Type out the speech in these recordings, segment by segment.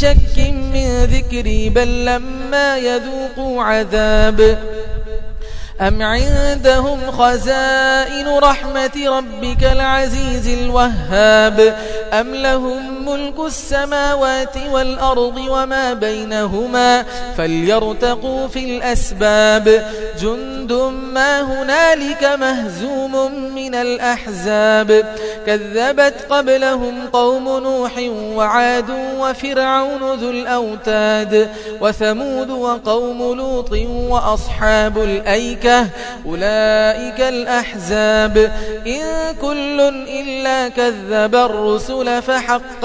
شك من ذكري بل لما يذوقوا عذاب. أم عندهم خزائن رحمة ربك العزيز الوهاب؟ أم لهم ملك السماوات والأرض وما بينهما فليرتقوا في الأسباب جند ما هنالك مهزوم من الأحزاب كذبت قبلهم قوم نوح وعاد وفرعون ذو الأوتاد وثمود وقوم لوط وأصحاب الأيكة أولئك الأحزاب إن كل إلا كذب الرسل فحق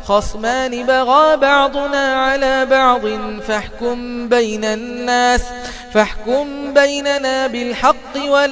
خصمان بغى بعضنا على بعض فاحكم بين الناس فاحكم بيننا بالحق وال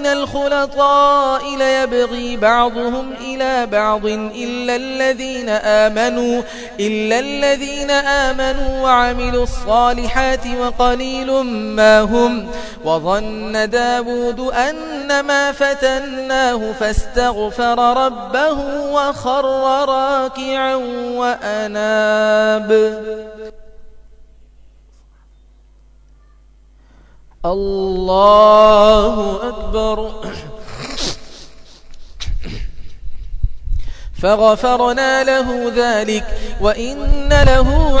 من الخلطاء ليبغي بعضهم إلى بعض إلا الذين آمنوا إلا الذين آمنوا وعملوا الصالحات وقليل ما هم. وظن داود أن ما فتناه فاستغفر ربه وخر راكعا وأناب. الله أكبر. فغفرنا له ذلك وإن له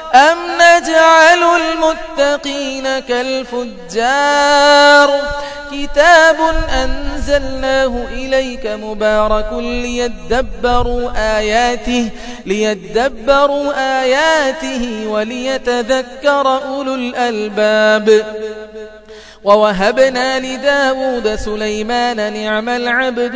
أم نجعل المتقين كالفجار كتاب أنزلناه إليك مبارك ليدبروا آياته ليدبروا آياته وليتذكر أولو الألباب ووهبنا لداود سليمان نعم العبد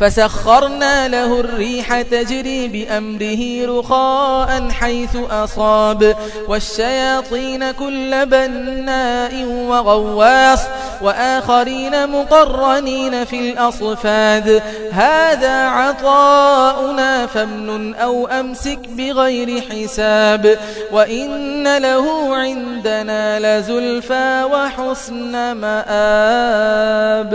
فسخرنا له الريح تجري بأمره رخاء حيث أصاب والشياطين كل بناء وغواص وآخرين مقرنين في الأصفاد. هذا عطاؤنا فمن أو أمسك بغير حساب وإن له عندنا لزلفى وحسن مآب.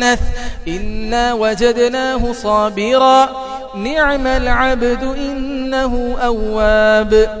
الأحنث إنا وجدناه صابرا. نعم العبد إنه أواب.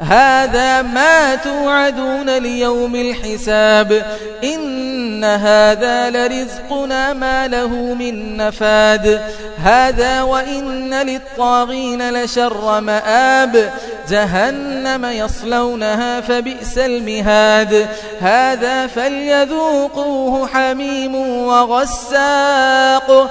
هذا ما توعدون ليوم الحساب إن هذا لرزقنا ما له من نفاد. هذا وإن للطاغين لشر مآب. جهنم يصلونها فبئس المهاد. هذا فليذوقوه حميم وغساق.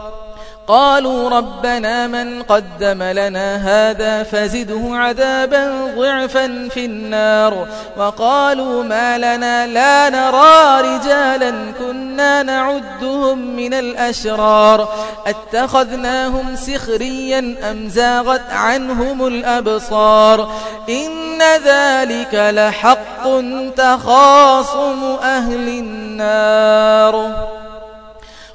قالوا ربنا من قدم لنا هذا فزده عذابا ضعفا في النار وقالوا ما لنا لا نرى رجالا كنا نعدهم من الأشرار أتخذناهم سخريا أم زاغت عنهم الأبصار إن ذلك لحق تخاصم أهل النار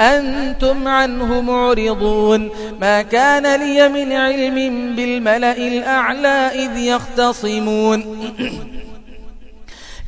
أنتم عنه معرضون. ما كان لي من علم بالملأ الأعلى إذ يختصمون.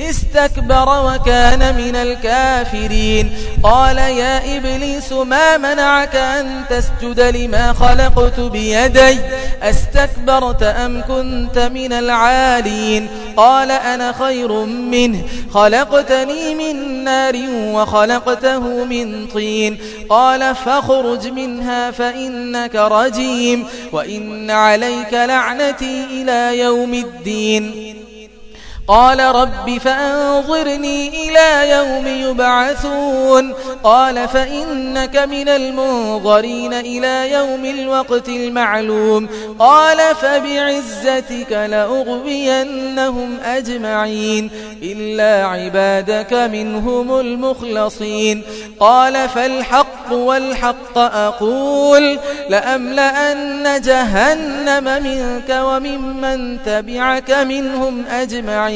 استكبر وكان من الكافرين. قال يا إبليس ما منعك أن تسجد لما خلقت بيدي؟ أستكبرت أم كنت من العالين؟ قال أنا خير منه. خلقتني من نار وخلقته من طين. قال فاخرج منها فإنك رجيم. وإن عليك لعنتي إلى يوم الدين. قال رب فأنظرني إلى يوم يبعثون قال فإنك من المنظرين إلى يوم الوقت المعلوم قال فبعزتك لأغوينهم أجمعين إلا عبادك منهم المخلصين قال فالحق والحق أقول لأملأن جهنم منك وممن تبعك منهم أجمعين